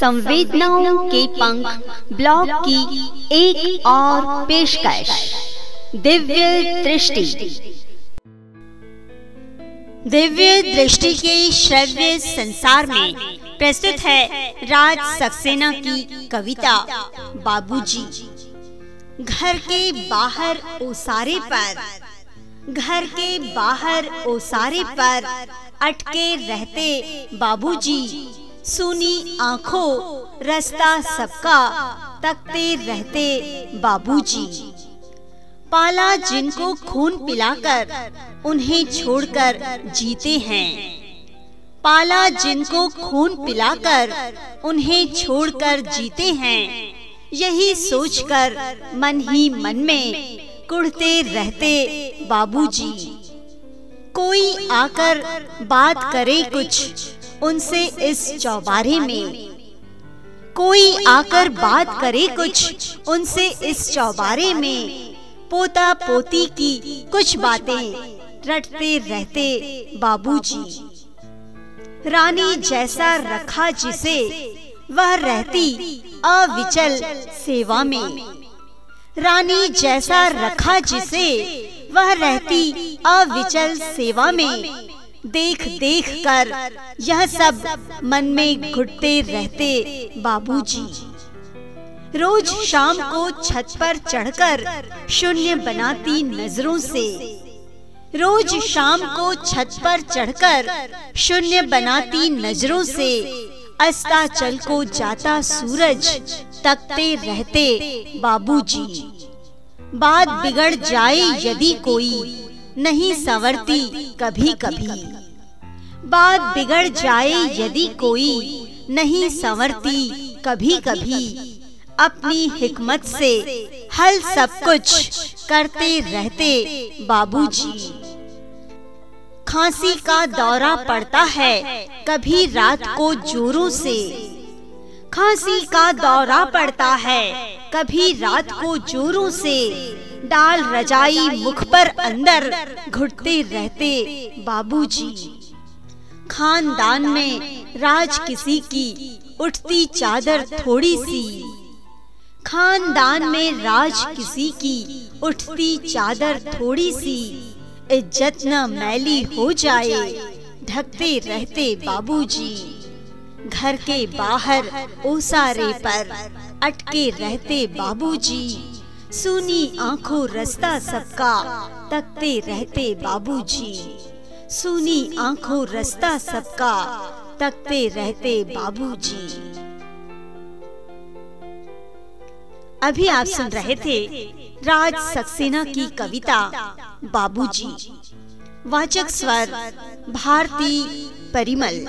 संवेदनाओं के पंख ब्लॉग की एक और पेशकश। दिव्य दृष्टि। दिव्य दृष्टि के श्रव्य संसार में प्रस्तुत है राज सक्सेना की कविता, बाबूजी। घर के बाहर ओसारे पर, घर के बाहर ओसारे पर अटके रहते बाबूजी। सुनी आँखों, रास्ता सबका, तकते रहते बाबूजी। पाला जिनको खून पिलाकर, उन्हें छोड़कर जीते हैं। पाला जिनको खून पिलाकर, उन्हें छोड़कर जीते हैं। यही सोचकर मन ही मन में कुड़ते रहते बाबूजी। कोई आकर बात करे कुछ उनसे इस चौबारे में। कोई आकर बात करे कुछ उनसे इस चौबारे में। पोता पोती की कुछ बातें रटते रहते बाबूजी। रानी जैसा रखा जिसे वह रहती अविचल सेवा में। रानी जैसा रखा जिसे वह रहती अविचल सेवा में। देख देख कर यह सब मन में घुटते रहते बाबूजी। रोज शाम को छत पर चढ़कर शून्य बनाती नज़रों से। रोज शाम को छत पर चढ़कर शून्य बनाती नज़रों से अस्ताचल को जाता सूरज तकते रहते बाबूजी। बात बिगड़ जाए यदि कोई। नहीं संवरती कभी कभी बात बिगड़ जाए यदि कोई नहीं संवरती कभी कभी अपनी हिकमत से हल सब कुछ करते रहते बाबूजी। खांसी का दौरा पड़ता है कभी रात को जोरों से। खांसी का दौरा पड़ता है कभी रात को जोरों से। डाल रजाई मुख पर अंदर घुटते रहते बाबूजी। खानदान में राज किसी की उठती चादर थोड़ी सी। खानदान में राज किसी की उठती चादर थोड़ी सी। इज़्ज़त न मैली हो जाए, ढकते रहते बाबूजी। घर के बाहर ओसारे पर अटके रहते बाबूजी। सुनी आँखों रास्ता सबका, तकते रहते बाबूजी। सुनी आँखों रास्ता सबका, तकते रहते बाबूजी। अभी आप सुन रहे थे राज सक्सेना की कविता, बाबूजी। वाचक स्वर, भारती परिमल।